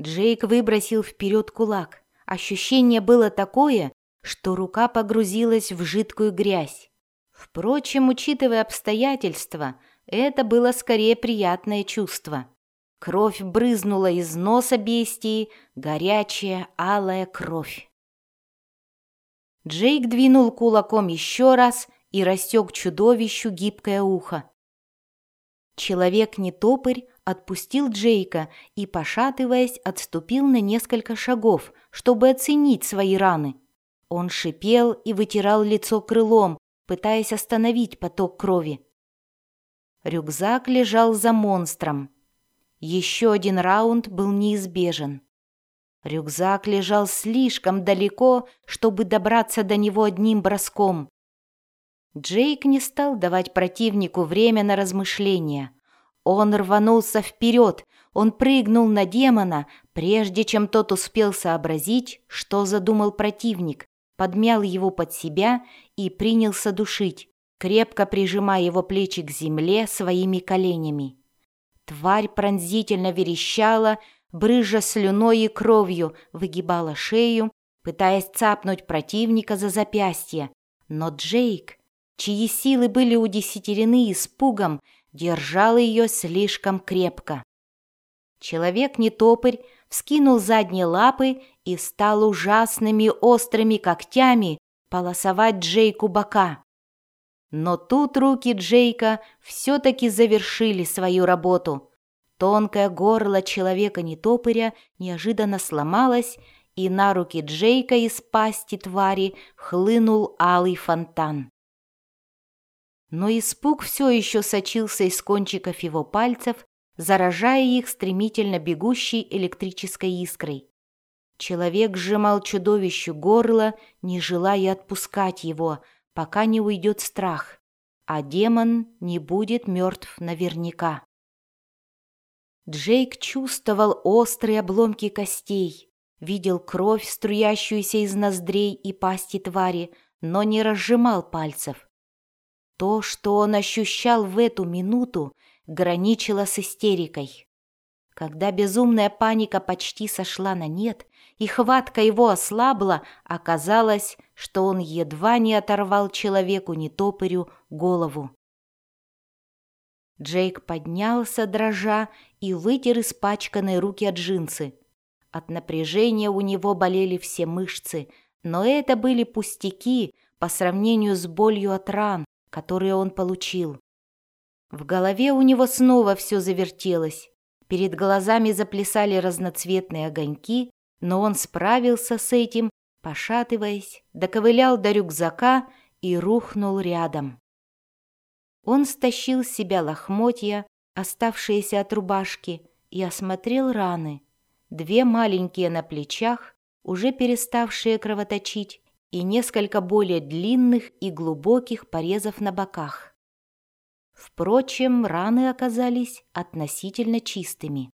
Джейк выбросил вперед кулак. Ощущение было такое, что рука погрузилась в жидкую грязь. Впрочем, учитывая обстоятельства, это было скорее приятное чувство. Кровь брызнула из носа бестии, горячая алая кровь. Джейк двинул кулаком еще раз и растек чудовищу гибкое ухо. Человек-нетопырь отпустил Джейка и, пошатываясь, отступил на несколько шагов, чтобы оценить свои раны. Он шипел и вытирал лицо крылом, пытаясь остановить поток крови. Рюкзак лежал за монстром. Еще один раунд был неизбежен. Рюкзак лежал слишком далеко, чтобы добраться до него одним броском. Джейк не стал давать противнику время на размышления. Он рванулся вперед, он прыгнул на демона, прежде чем тот успел сообразить, что задумал противник, подмял его под себя и принялся душить, крепко прижимая его плечи к земле своими коленями. Тварь пронзительно верещала, брыжа слюной и кровью, выгибала шею, пытаясь цапнуть противника за запястье. Но Джейк, чьи силы были удесятерены испугом, держал ее слишком крепко. Человек-нетопырь вскинул задние лапы и стал ужасными острыми когтями полосовать Джейку бока. Но тут руки Джейка все-таки завершили свою работу. Тонкое горло человека-нетопыря неожиданно сломалось, и на руки Джейка из пасти твари хлынул алый фонтан. Но испуг все еще сочился из кончиков его пальцев, заражая их стремительно бегущей электрической искрой. Человек сжимал чудовищу горло, не желая отпускать его, пока не уйдет страх, а демон не будет мертв наверняка. Джейк чувствовал острые обломки костей, видел кровь, струящуюся из ноздрей и пасти твари, но не разжимал пальцев. То, что он ощущал в эту минуту, граничило с истерикой. Когда безумная паника почти сошла на нет, и хватка его ослабла, оказалось, что он едва не оторвал человеку-нетопырю голову. Джейк поднялся, дрожа, и вытер испачканные руки от джинсы. От напряжения у него болели все мышцы, но это были пустяки по сравнению с болью от ран, которые он получил. В голове у него снова все завертелось. Перед глазами заплясали разноцветные огоньки, но он справился с этим, пошатываясь, доковылял до рюкзака и рухнул рядом. Он стащил с себя лохмотья, оставшиеся от рубашки, и осмотрел раны. Две маленькие на плечах, уже переставшие кровоточить, и несколько более длинных и глубоких порезов на боках. Впрочем, раны оказались относительно чистыми.